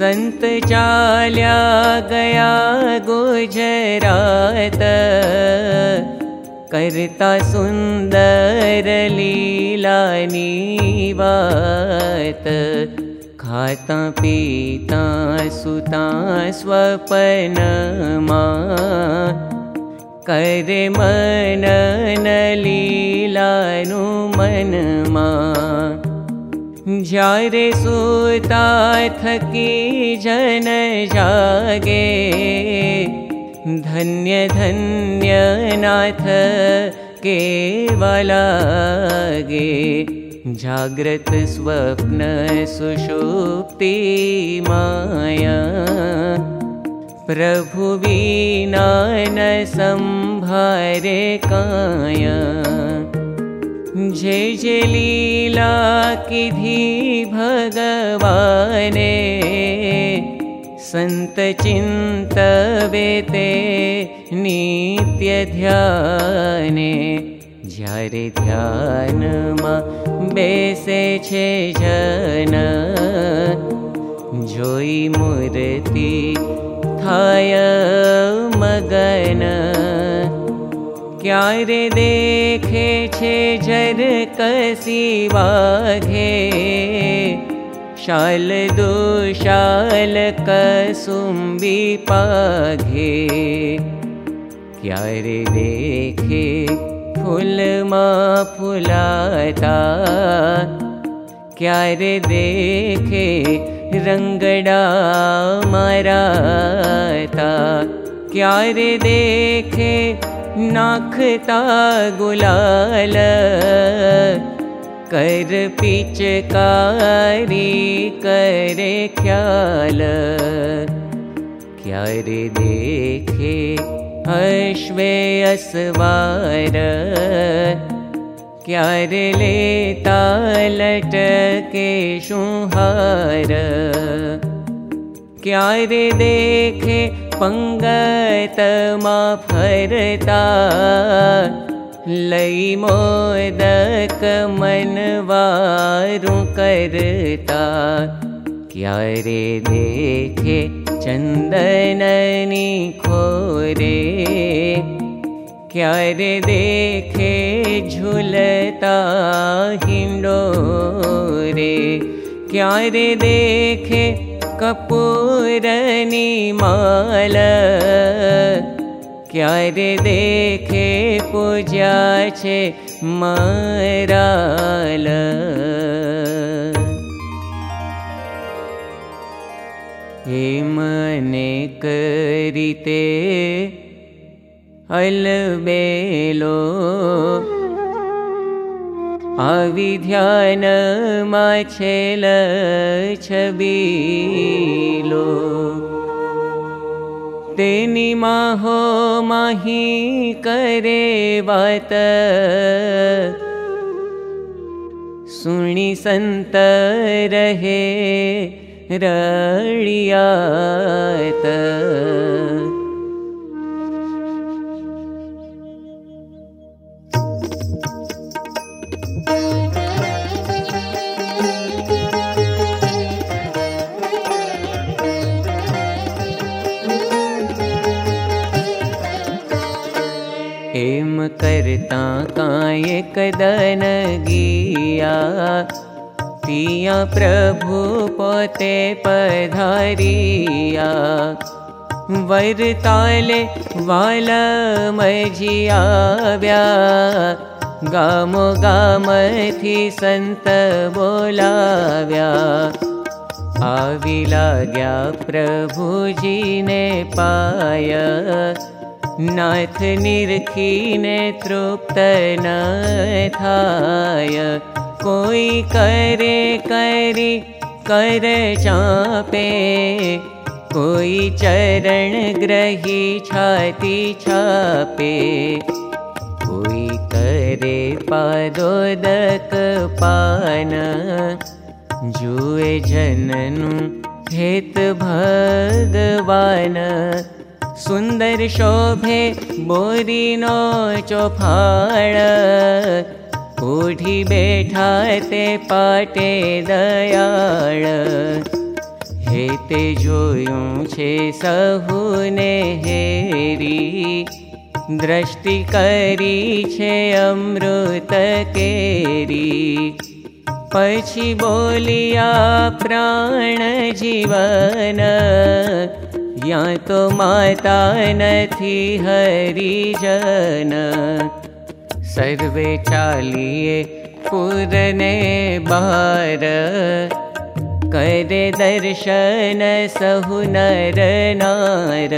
संत चाल्या गया गुजरात। करता सुंदर लीलानी वात खाता पीता सुता स्वपन मा करे मन लीलानु मन मा। जारे सुता थकी जन जागे। धन्य धन्य नाथ केवलागे जाग्रत स्वप्न सुषुप्ति माया प्रभु विना न संभारे काया। जय लीला की भगवाने संत चिन्तवेते नित्य ध्याने बेसे छे जन जोई थाय मगन। क्यारे देखे छे जर कसी वाघे। शाल दुशाल कसुम्बी पाघे। क्यारे देखे फूल मा क्यारे देखे रंगड़ा मराता क्यारे देखे नाखता गुलाल कर पिचकारी करे ख्याल। क्या रे देखे अश्वे असवार क्या लेता लटके पंगतमा फरता। लई मोदक मनवारु करता। क्या रे देखे चंदननी खोरे क्या रे देखे झूलता हिंडोरे क्या रे देखे कपूरनी माल। क्यारे देखे पूजा छे मराल। हे मने अलबेलो। अलबलो माछेल मालिलो तिनि माहो माही करे वात। सुणी संत रहे रळियात। करता काय कदन गिया? पिया प्रभु पोते पधारिया। वरताले वाल मजिया व्या। गामो गाम थी संत बोलाव्या। प्रभु जी ने पाया नाथ निरखीने तृप्त न थाय कोई करे करी कर चापे। कोई चरण ग्रही छाती छापे। कोई करे पादोदक पान। जुए जननु हेत भगवान सुन्दर शोभे बोरीनो चोफाळ। उठी बैठा दयाळ। हे ते जोयूं छे सहुने हेरी। दृष्टि करी छे अमृत केरी। पछी बोलिया प्राण जीवन या तो माता नथी हरिजन। सर्वे चालिए पूरने बार। करे दर्शन सहु नर नार।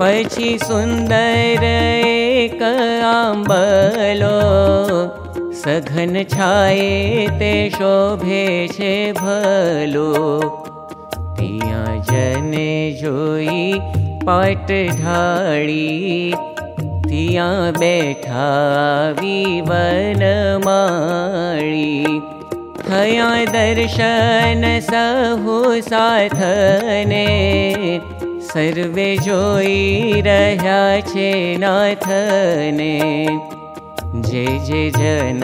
पछी सुंदर एक आंबलो सघन छाए ते शोभे छे भलो जने जोई पाट ढाड़ी तिया बैठा विवन माड़ी थया दर्शन सहु साथने सर्वे जोई रह्या छे नाथने। जे जे जन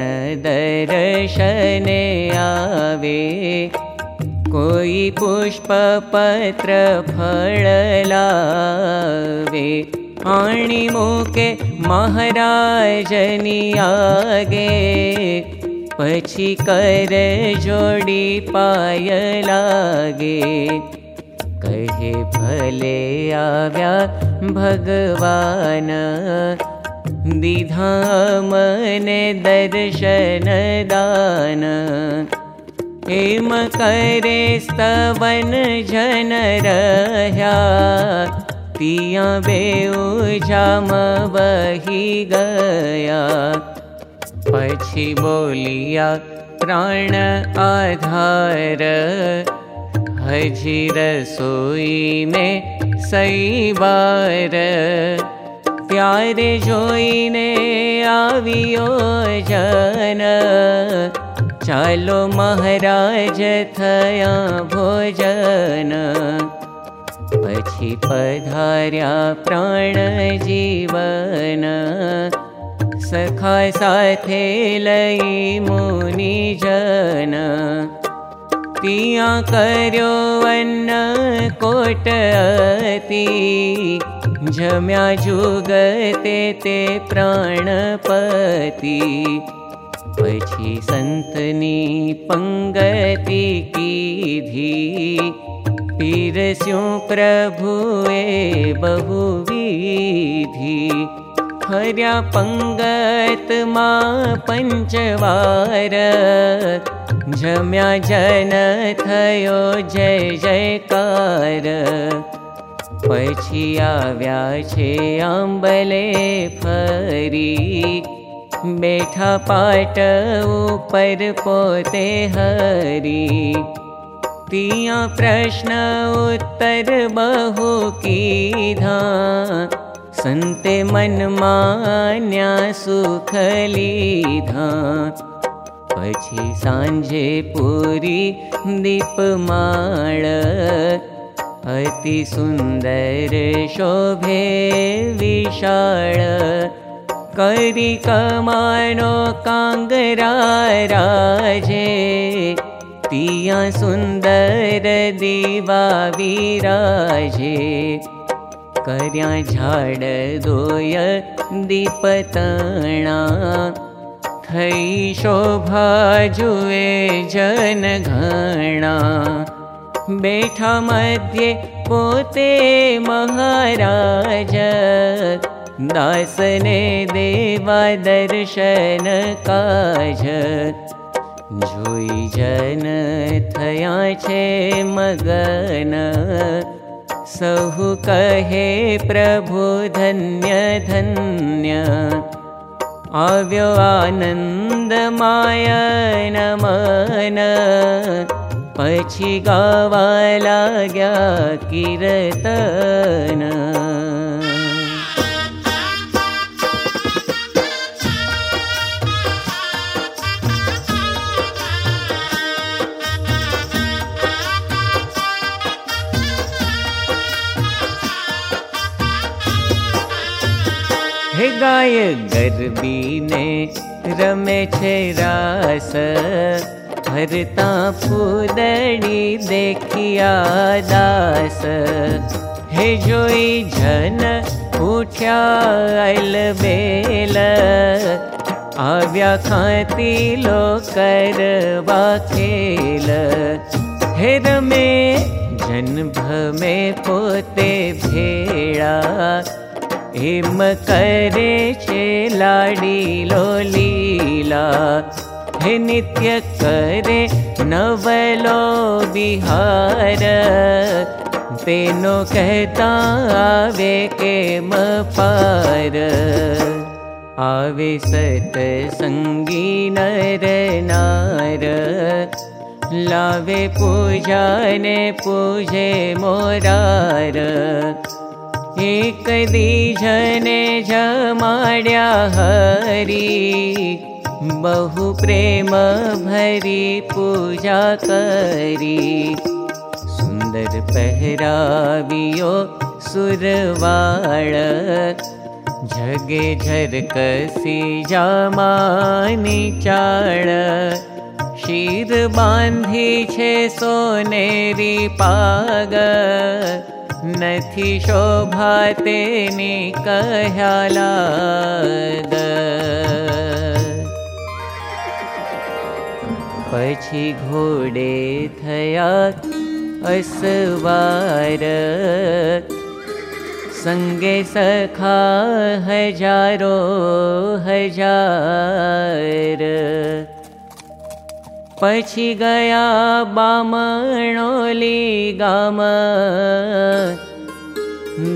दर्शने आवे कोई पुष्प पत्र फल लावे आणी मुके महाराजनी आगे। पछी कर जोड़ी पाय लागे। कहे भले आव्या भगवान दीधा मने दर्शन दान एम करे स्तवन जन रह्या तिया बेउ जाम बही गया। पछी बोलिया प्राण आधार। हजी रसोई में सही बार प्यारे जोईने आवियो जन महाराज थया भोजन। पछी पधार्या प्राण जीवन। सखा मुनि जन। तिया कर्यो अन्न कोट अति। जम्या जुगते ते प्राणपति संतनी पंगति कीधी। पीरस्यों प्रभुए बहुविधि। हर्या पंगत मा पंचवार। जम्या जन थयो जय जयकार। पछी आव्या छे आंबले फरी बैठा पाट ऊपर पोते हरी। तिया प्रश्न उत्तर बहु कीधा संते मन मान्या सुख लीधा। पछी सांजे पूरी दीपमाळ अति सुन्दर शोभे विशाळ तिया सुन्दर दीवा विराजे कर्या झाड दोय दीपतणा थई शोभा जुए जन घणा। बैठा मध्ये पोते महाराज दासने देवा दर्शन काज। जोई जन थया छे मगन। सहु कहे प्रभु धन्य धन्य। आव्यो आनन्द मायन मन। पछी गावा लाग्या कीर्तन गरबीने रमे छे रास। हरता फूदड़ी देखिया दास। हे जोई जन उठ्या आइल बेल। आव्या खाती लो करवा खेल हेर में जन्म में पोते भेड़ा हिम करे छे लाडी लो लीला। हे नित्य करे नवलो बिहार तेनो कहता आवे के पार। आवे सत नर नार। लावे पूजा ने पूजे मोरार जमाड्या हरी। बहु प्रेम भरी पूजा पहरावियो सुरवाड़ जगे चाड़ शीर बांधी छे सोनेरी पाग नथी शोभा तेनी कह्यालाग पछी घोड़े थया असवार संगे सखा हजारो हजार पछी गया बामणोली गाम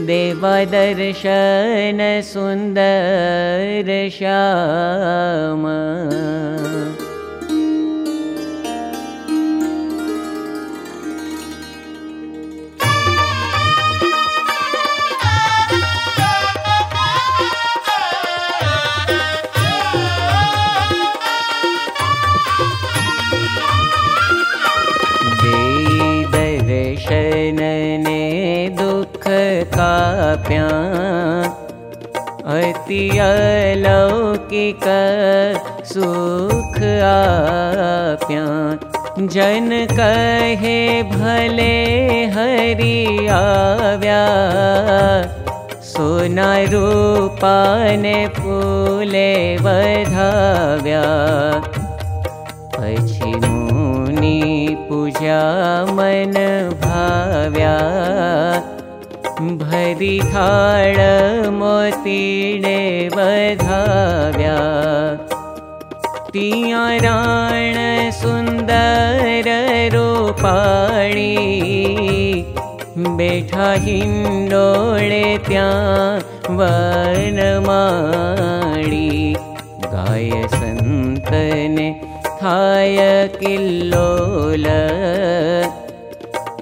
देवा दर्शन सुन्दर काप्या अति अलौकिक सुख आप्या। जन कहे भले हरि आव्या। सोना पछी मुनि पूजा मन भाव्या भरी राण सुंदर रूपाणी बेठा त्या वनमाळी गाय संतने थाय किल्लोल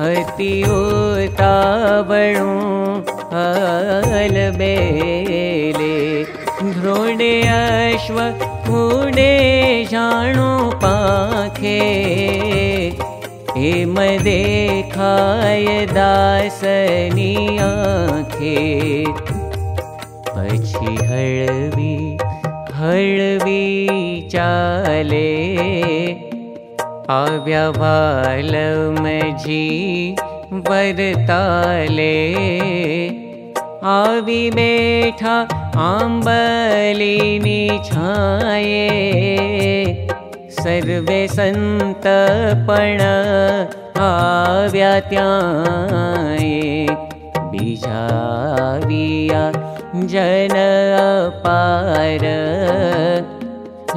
अति उतावळू हल बेले। ध्रोडे अश्व उडे जाणो पाखे। पछी हळवी हळवी चाले आव्या वाल मजी वरताले। आवी बेठा आंबलीनी छाये सर्वे संतपण आव्या त्याये बीजाविया जन अपार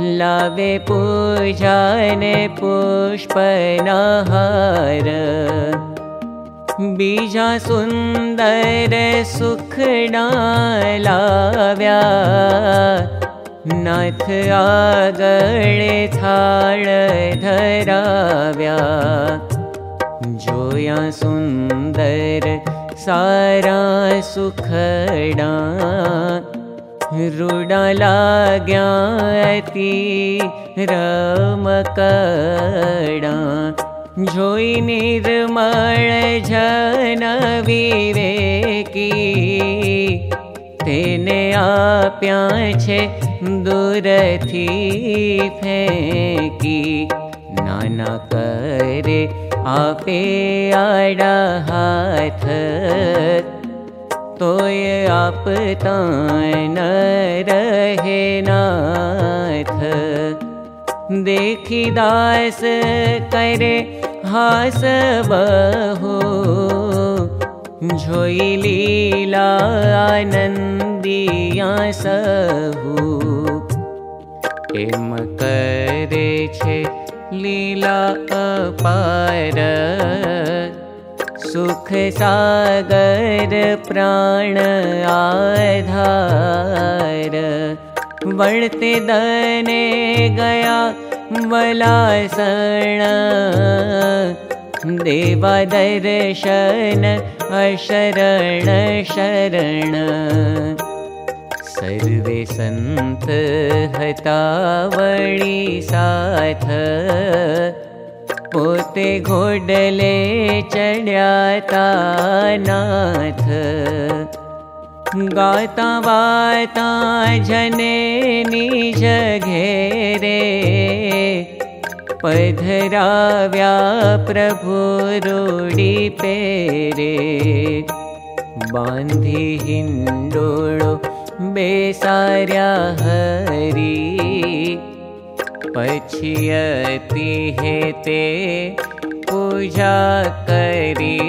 लावे पूजाने पुष्पनहार। बीजा सुन्दर लाव्या। नाथ आगळे थाळ धराव्या। जोया सुंदर सारा सुखडा रुमकडानिर्माण जन विवेकी तेने आप्या छे दूरथी फेकी। नाना करे आपे आडा हाथ तोय आपता न रहे नाथ। देखि दास करे हास हसबहु जो लीला आनन्दिया सहु। एम करे छे लीला अपार। सुख सागर प्राण आधार। वळते दने गया वलासण देवा दर्शन अशरण शरण। सर्वे संत हतावळी साथ पोते घोडले चढ्याता नाथ गाता वाता जने निज घेरे पधराव्या प्रभु रूढी पेरे बांधी हिंडोळो बेसार्या हरी पछियती हेते पूजा करी।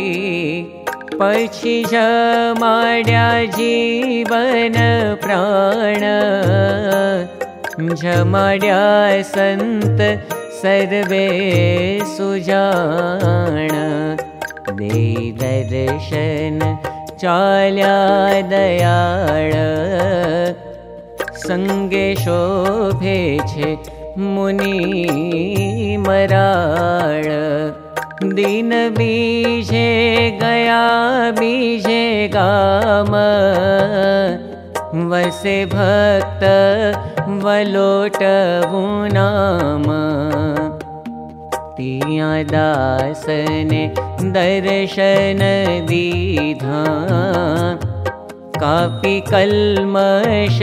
पछी जमाड्या जीवन प्राण। जमाड्या संत सर्वे सुजान दे दर्शन चाल्या दयाळ। संगे शोभे छे मुनि मराळ दिन बीजे गया बीजे गाम। वसे भक्त वलोट नाम। तिया दासने दर्शन दीधा कापी कल्मश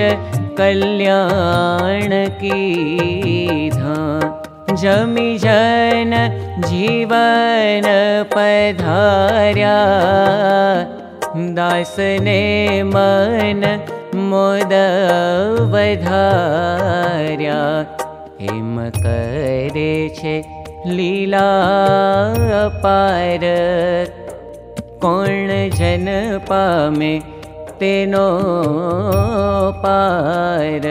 कल्याण की धा जमी जन जीवन पधार्या। दासने मन मोद वधार्या हिम करे छे लीला पार। कोण जन पामे तेनो पार।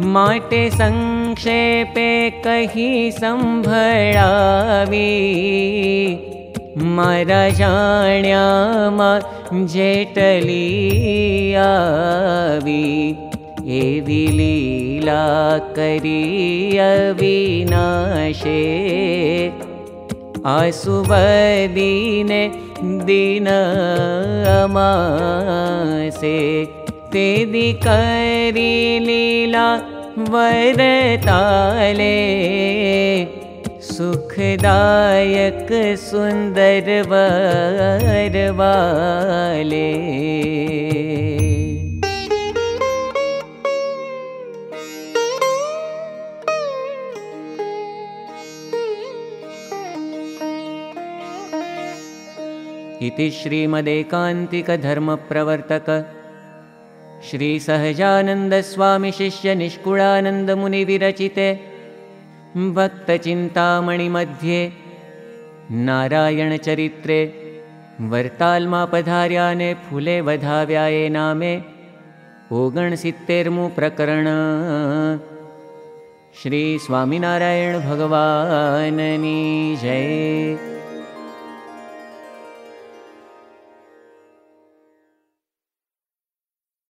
माटे संक्षेपे कही संभळावी। मारा जाण्यामा जेटली आवी। एवी लीला करी अविनाशे आसुबदीने दिन अमासे। ते करी लीला वरताले। सुखदायक सुन्दर वरवाले इति श्रीमदेकान्तिकधर्मप्रवर्तक। श्रीसहजानन्दस्वामिशिष्यनिष्कुळानन्दमुनिविरचिते भक्तचिन्तामणिमध्ये नारायणचरित्रे वर्ताल्मापधार्याने फुले वधाव्याये नामे ओगणसित्तेर्मु प्रकरण श्रीस्वामिनारायणभगवाननी जय